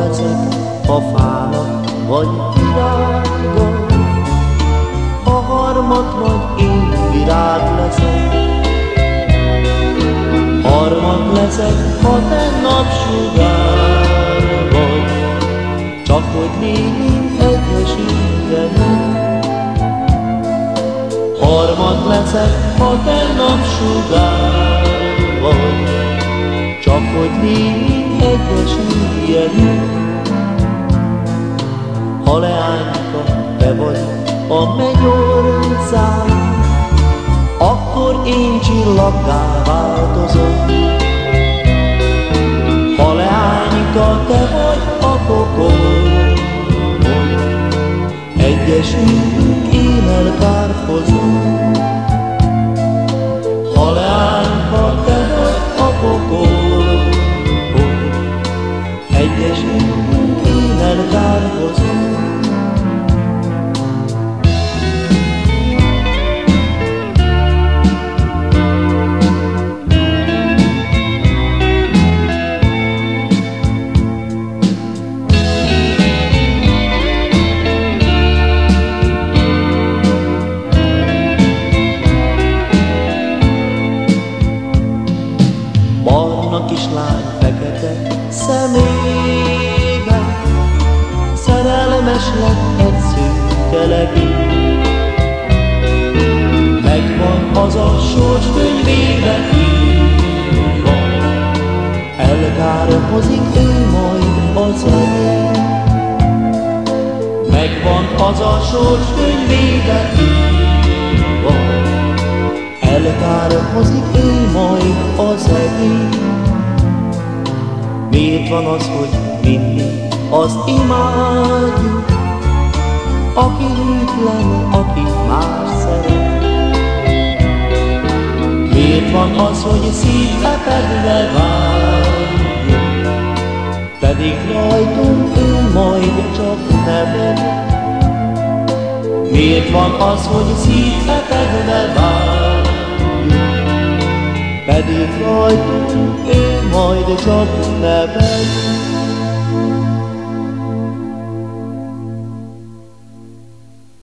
leszek, ha fának vagy virágon. A harmad vagy én virág leszek, harmad leszek, ha te napsugár vagy. Csak hogy léni egyesítenek, harmad leszek, ha te napsugár vagy. Csak hogy léni némi egyesüljenek. Ha leányka, te vagy a mennyország, akkor én csillaggá változom. Ha leányka, te vagy a pokol, egyesülünk, én elpárkozom. that I was Szerelmes lett egy legény Megvan az a sors könyvében írva. Elkárhozik ő majd az enyém. Megvan az a sors könyvében írva. Elkárhozik ő majd az egész. Miért van az, hogy mindig az imádjuk, aki hűtlen, aki más szeret? Miért van az, hogy szívepedve várjuk, pedig rajtunk ő majd csak nevet? Miért van az, hogy szívepedve várjuk, pedig rajtunk ő majd csak nevet.